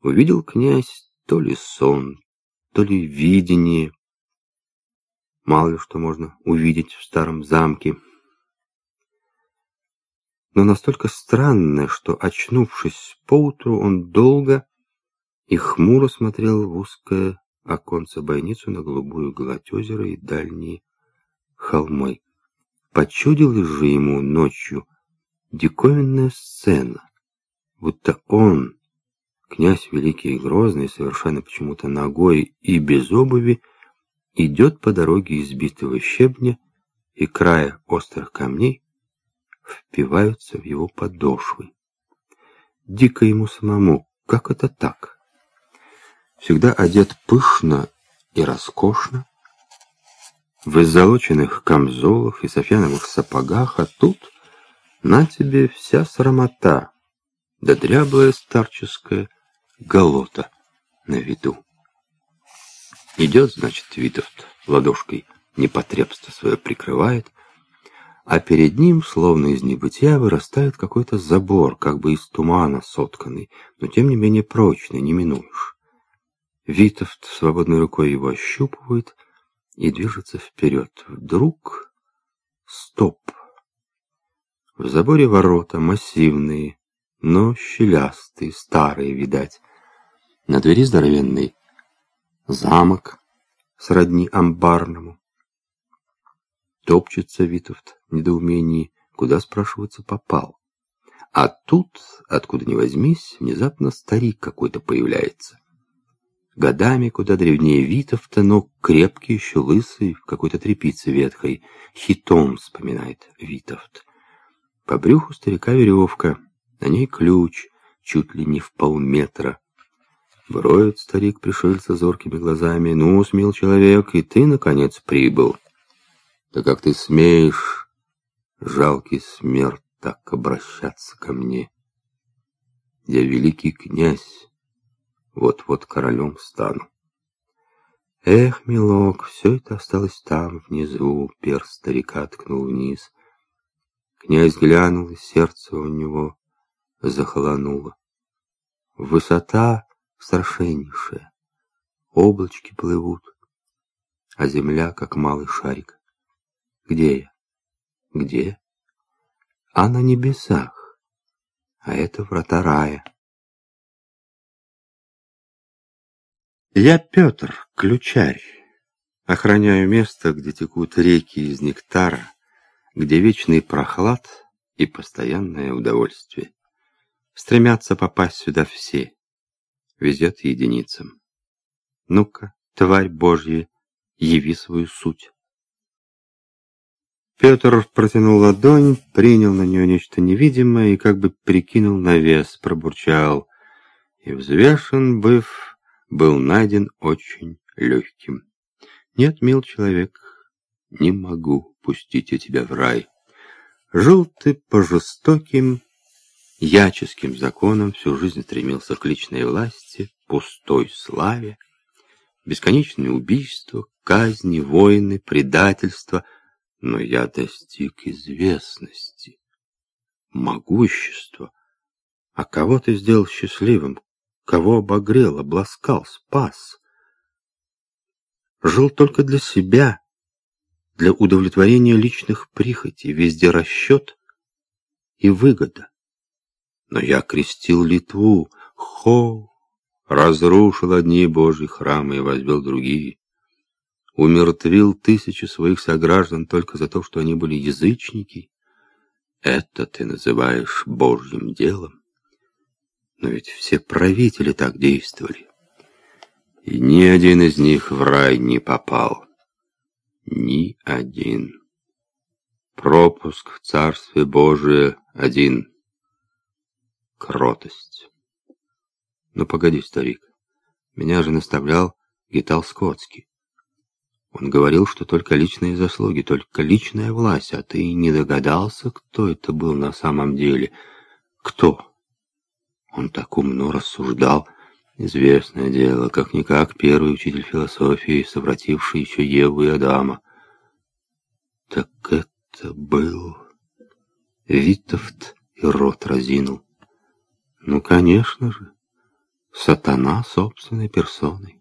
увидел князь то ли сон, то ли видение. Мало ли что можно увидеть в старом замке. Но настолько странно, что, очнувшись поутру, он долго и хмуро смотрел в узкое оконце бойницу на голубую гладь озера и дальние холмы. Почудилась же ему ночью диковинная сцена, будто он, князь великий и грозный, совершенно почему-то ногой и без обуви, идет по дороге избитого щебня, и края острых камней впиваются в его подошвы. Дико ему самому, как это так? всегда одет пышно и роскошно, в иззолоченных камзолах и софьяновых сапогах, а тут на тебе вся срамота, да дряблая старческая голота на виду. Идет, значит, Витовт ладошкой непотребство свое прикрывает, а перед ним, словно из небытия, вырастает какой-то забор, как бы из тумана сотканный, но тем не менее прочный, не минуешь. Витовт свободной рукой его ощупывает и движется вперед. Вдруг... Стоп! В заборе ворота массивные, но щелястые, старые, видать. На двери здоровенный замок сродни амбарному. Топчется Витовт в недоумении, куда, спрашивается, попал. А тут, откуда ни возьмись, внезапно старик какой-то появляется годами куда древнее Витовта, но крепкий еще лысый, в какой-то тряпице ветхой. Хитом вспоминает Витовт. По брюху старика веревка, на ней ключ, чуть ли не в полметра. Броет старик пришельца зоркими глазами. «Ну, смел человек, и ты, наконец, прибыл. Да как ты смеешь, жалкий смерть, так обращаться ко мне? Я великий князь, вот-вот королем стану. Эх, милок, все это осталось там, внизу, перст старика ткнул вниз. Князь глянул, и сердце у него захолонуло. Высота страшеннейшая, облачки плывут, а земля, как малый шарик. Где я? Где? А на небесах, а это врата рая. Я Петр, ключарь, охраняю место, где текут реки из нектара, где вечный прохлад и постоянное удовольствие. Стремятся попасть сюда все, везет единицам. Ну-ка, тварь Божья, яви свою суть. Петр протянул ладонь, принял на нее нечто невидимое и как бы прикинул на вес, пробурчал. И взвешен, быв, был найден очень легким. Нет, мил человек, не могу пустить я тебя в рай. Жил ты по жестоким, яческим законам, всю жизнь стремился к личной власти, пустой славе, бесконечные убийства, казни, войны, предательства, но я достиг известности, могущества. А кого ты сделал счастливым? кого обогрел, обласкал, спас. Жил только для себя, для удовлетворения личных прихотей, везде расчет и выгода. Но я крестил Литву, хо, разрушил одни Божьи храмы и возвел другие. Умертвил тысячи своих сограждан только за то, что они были язычники. Это ты называешь Божьим делом? Но ведь все правители так действовали. И ни один из них в рай не попал. Ни один. Пропуск в Царствие Божие один. Кротость. Ну, погоди, старик. Меня же наставлял Гитал Скотский. Он говорил, что только личные заслуги, только личная власть, а ты не догадался, кто это был на самом деле. Кто? Он так умно рассуждал. Известное дело, как-никак первый учитель философии, совративший еще Еву и Адама. Так это был... Витовт и рот разинул. Ну, конечно же. сатана собственной персоной.